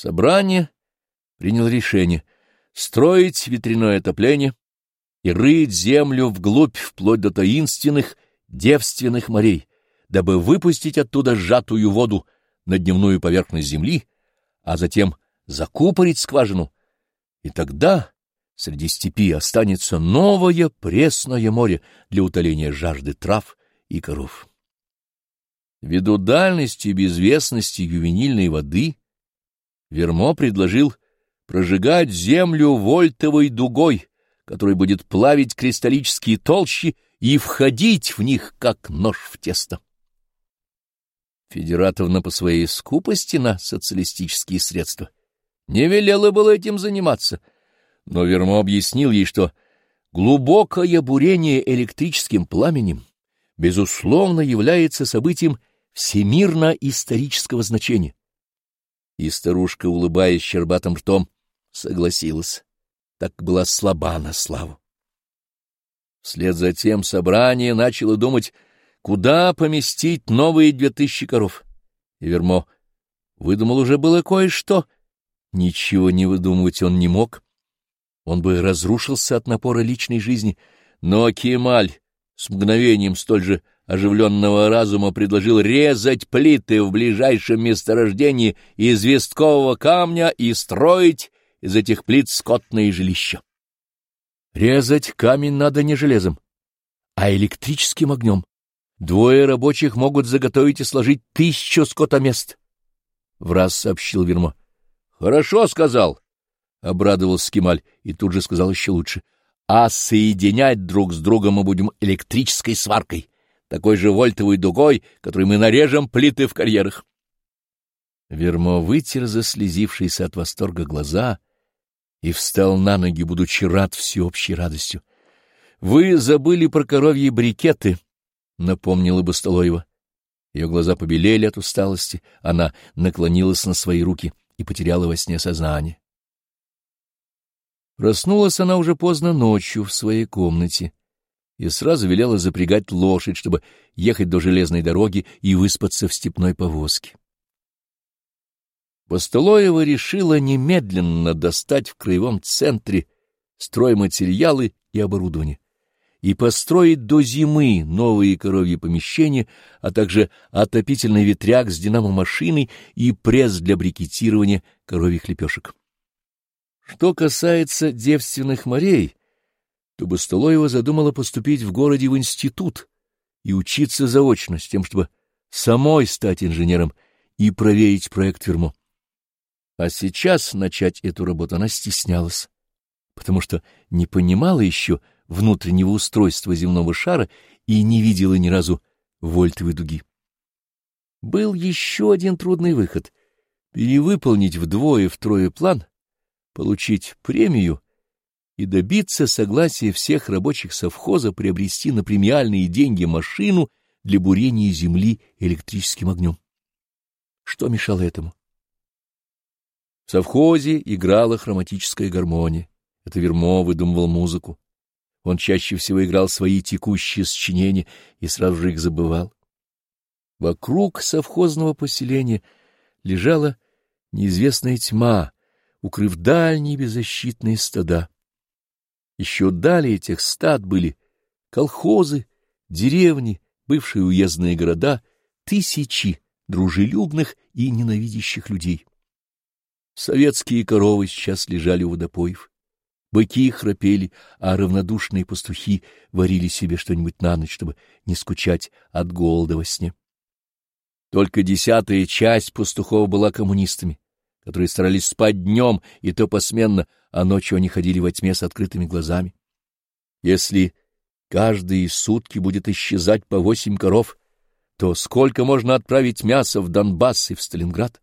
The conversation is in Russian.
Собрание приняло решение строить ветряное отопление и рыть землю вглубь вплоть до таинственных девственных морей, дабы выпустить оттуда сжатую воду на дневную поверхность земли, а затем закупорить скважину, и тогда среди степи останется новое пресное море для утоления жажды трав и коров. Ввиду дальности и безвестности ювенильной воды, Вермо предложил прожигать землю вольтовой дугой, который будет плавить кристаллические толщи и входить в них, как нож в тесто. Федератовна по своей скупости на социалистические средства не велела было этим заниматься, но Вермо объяснил ей, что глубокое бурение электрическим пламенем безусловно является событием всемирно-исторического значения. И старушка, улыбаясь щербатым ртом, согласилась, так была слаба на славу. Вслед за тем собрание начало думать, куда поместить новые две тысячи коров. И Вермо выдумал уже было кое-что. Ничего не выдумывать он не мог. Он бы разрушился от напора личной жизни. Но Кемаль с мгновением столь же оживленного разума предложил резать плиты в ближайшем месторождении известкового камня и строить из этих плит скотные жилища. Резать камень надо не железом, а электрическим огнем. Двое рабочих могут заготовить и сложить тысячу скотомест. В раз сообщил Вермо. — Хорошо сказал, — обрадовался Кемаль и тут же сказал еще лучше. — А соединять друг с другом мы будем электрической сваркой, такой же вольтовой дугой, которой мы нарежем плиты в карьерах. Вермо вытер заслезившиеся от восторга глаза и встал на ноги, будучи рад всеобщей радостью. — Вы забыли про коровьи брикеты, — напомнила бы Столоева. Ее глаза побелели от усталости, она наклонилась на свои руки и потеряла во сне сознание. Проснулась она уже поздно ночью в своей комнате и сразу велела запрягать лошадь, чтобы ехать до железной дороги и выспаться в степной повозке. Постолоева решила немедленно достать в краевом центре стройматериалы и оборудование и построить до зимы новые коровьи помещения, а также отопительный ветряк с динамомашиной и пресс для брикетирования коровьих лепешек. Что касается девственных морей, то Бастолоева задумала поступить в городе в институт и учиться заочно, с тем, чтобы самой стать инженером и проверить проект Вермо. А сейчас начать эту работу она стеснялась, потому что не понимала еще, внутреннего устройства земного шара и не видела ни разу вольтовой дуги. Был еще один трудный выход — перевыполнить вдвое-втрое план, получить премию и добиться согласия всех рабочих совхоза приобрести на премиальные деньги машину для бурения земли электрическим огнем. Что мешало этому? В совхозе играла хроматическая гармония. Это Вермо выдумывал музыку. Он чаще всего играл свои текущие сочинения и сразу же их забывал. Вокруг совхозного поселения лежала неизвестная тьма, укрыв дальние беззащитные стада. Еще далее этих стад были колхозы, деревни, бывшие уездные города, тысячи дружелюбных и ненавидящих людей. Советские коровы сейчас лежали у водопоев. Быки храпели, а равнодушные пастухи варили себе что-нибудь на ночь, чтобы не скучать от голода во сне. Только десятая часть пастухов была коммунистами, которые старались спать днем и то посменно, а ночью они ходили во тьме с открытыми глазами. Если каждые сутки будет исчезать по восемь коров, то сколько можно отправить мяса в Донбасс и в Сталинград?